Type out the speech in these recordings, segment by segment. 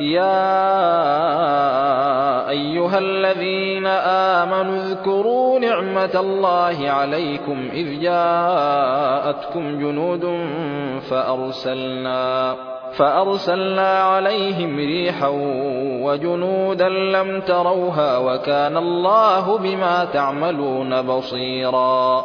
يا أيها الذين آمنوا اذكروا نعمة الله عليكم إذ جاءتكم جنود فأرسلنا فأرسلنا عليهم ريحا وجنودا لم تروها وكان الله بما تعملون بصيرا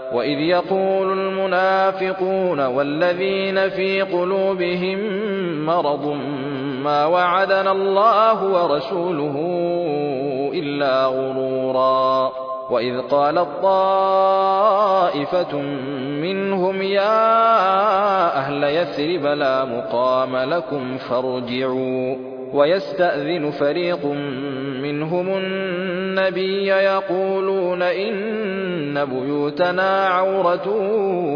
وإذ يقول المنافقون والذين في قلوبهم مرض ما وعدنا الله ورسوله إلا غرورا وإذ قالت طائفة منهم يا أهل يثرب لا مقام لكم فارجعوا ويستأذن فريق منهم النبي يقولون إن بيوتنا عورة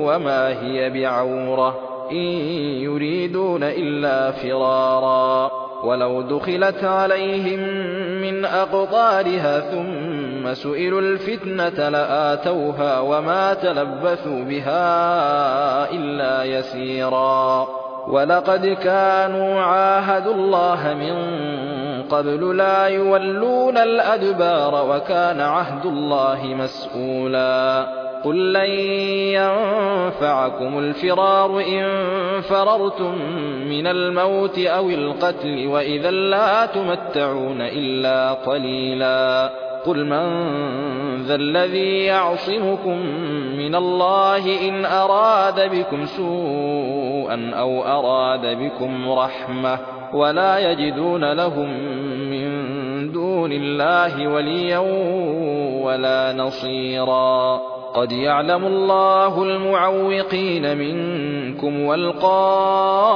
وما هي بعورة إن يريدون إلا فرارا ولو دخلت عليهم من أقطارها ثم سئلوا الفتنة لآتوها وما تلبثوا بها إلا يسيرا ولقد كانوا عاهدوا الله من قبل لا يولون الأدبار وكان عهد الله مسؤولا. قل لن ينفعكم الفرار إن فررتم من الموت أو القتل وإذا لا تمتعون إلا قليلا. قل من ذا الذي يعصمكم من الله إن أراد بكم سوءا أو أراد بكم رحمة ولا يجدون لهم دون الله وليا ولا نصيرا. قد يعلم الله المعوقين منكم والقائلين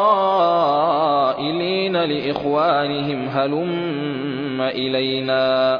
لإخوانهم هلم إلينا.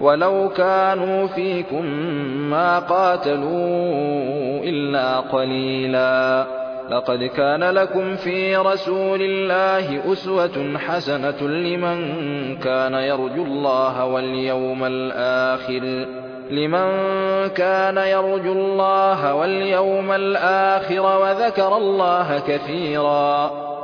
ولو كانوا فيكم ما قاتلوا إلا قليلا لقد كان لكم في رسول الله أسوة حسنة لمن كان يرجو الله واليوم الآخر لمن كان يرجو الله واليوم الآخر وذكر الله كثيرا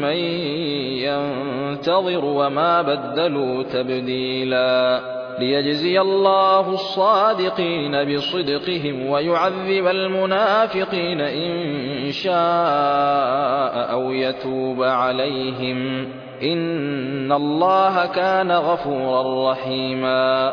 من ينتظر وما بدلوا تبديلا ليجزي الله الصادقين بصدقهم ويعذب المنافقين إن شاء أو يتوب عليهم إن الله كان غفورا رحيما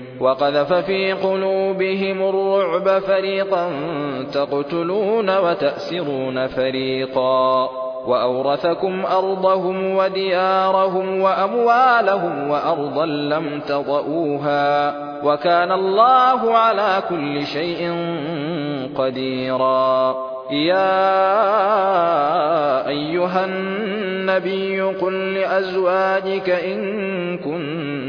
وقذف في قلوبهم الرعب فريقا تقتلون وتأسرون فريقا. وأورثكم أرضهم وديارهم وأموالهم وأرضا لم تطئوها وكان الله على كل شيء قديرا. يا أيها النبي قل لأزواجك إن كنتن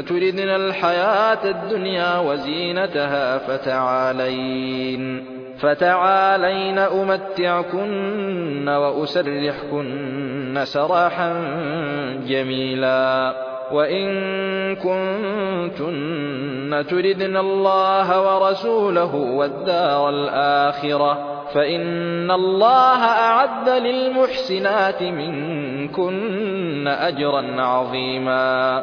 تردن الحياة الدنيا وزينتها فتعالين. فتعالين أمتعكن وأسرحكن سراحا جميلا. وإن كنتن تردن الله ورسوله والدار الآخرة فإن الله أعد للمحسنات منكن أجرا عظيما.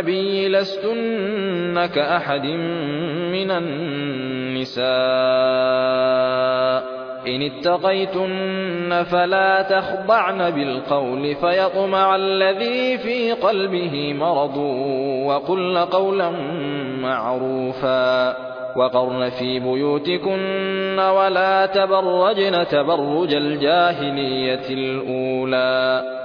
لستن كأحد من النساء. إن اتقيتن فلا تخضعن بالقول فيطمع الذي في قلبه مرض وقلن قولا معروفا. وقرن في بيوتكن ولا تبرجن تبرج الجاهلية الأولى.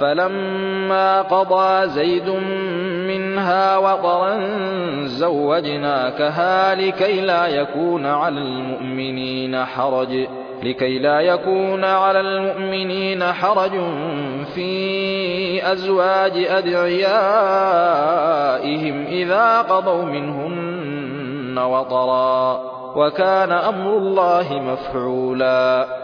فلما قضى زيد منها وطرا زوجناكها لكي لا يكون على المؤمنين حرج لكي لا يكون على المؤمنين حرج في أزواج أدعيائهم إذا قضوا منهن وطرا وكان أمر الله مفعولا.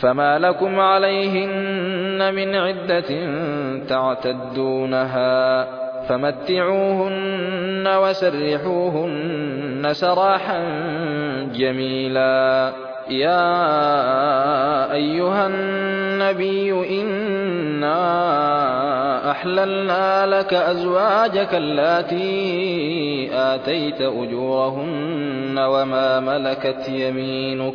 فما لكم عليهن من عدة تعتدونها فمتعوهن وسرحوهن سراحا جميلا يا أيها النبي إنا أحللنا لك أزواجك اللاتي آتيت أجورهن وما ملكت يمينك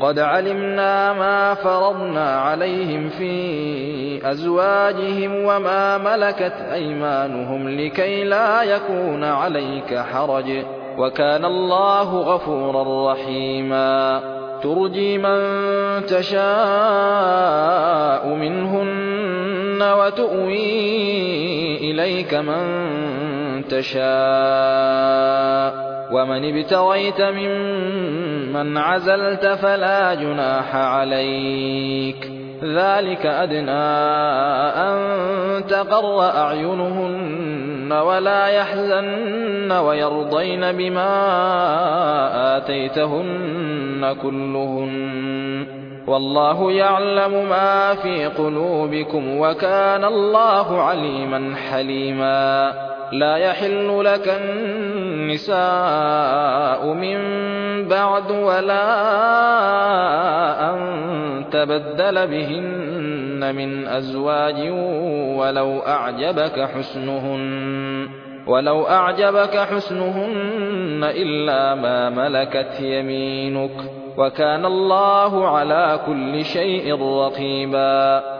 قد علمنا ما فرضنا عليهم في أزواجهم وما ملكت أيمانهم لكي لا يكون عليك حرج. وكان الله غفورا رحيما. ترجي من تشاء منهن وتؤوي إليك من تشاء. ومن ابتغيت ممن عزلت فلا جناح عليك ذلك أدنى أن تقر أعينهن ولا يحزن ويرضين بما آتيتهن كلهن والله يعلم ما في قلوبكم وكان الله عليما حليما لا يحل لك النساء من بعد ولا أن تبدل بهن من أزواج ولو أعجبك حسنهن ولو أعجبك حسنهن إلا ما ملكت يمينك وكان الله على كل شيء رقيبا.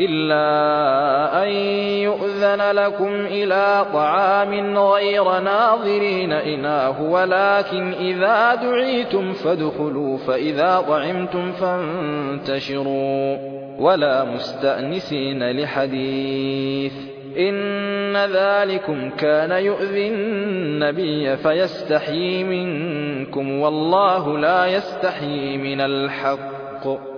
إلا أن يؤذن لكم إلى طعام غير ناظرين إناه ولكن إذا دعيتم فادخلوا فإذا طعمتم فانتشروا ولا مستأنسين لحديث. إن ذلكم كان يؤذي النبي فيستحيي منكم والله لا يستحيي من الحق.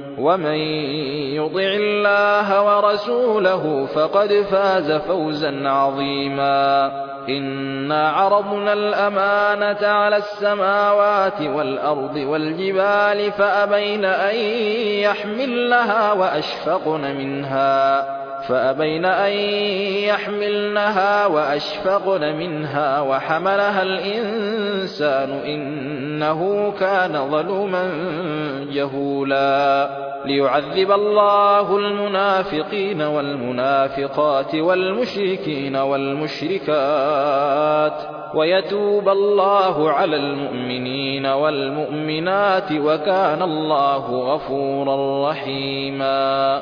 ومن يطع الله ورسوله فقد فاز فوزا عظيما. إنا عرضنا الأمانة على السماوات والأرض والجبال فأبين أن يحملنها وأشفقن منها. فأبين أن يحملنها وأشفقن منها وحملها الإنسان إنه كان ظلوما جهولا ليعذب الله المنافقين والمنافقات والمشركين والمشركات ويتوب الله على المؤمنين والمؤمنات وكان الله غفورا رحيما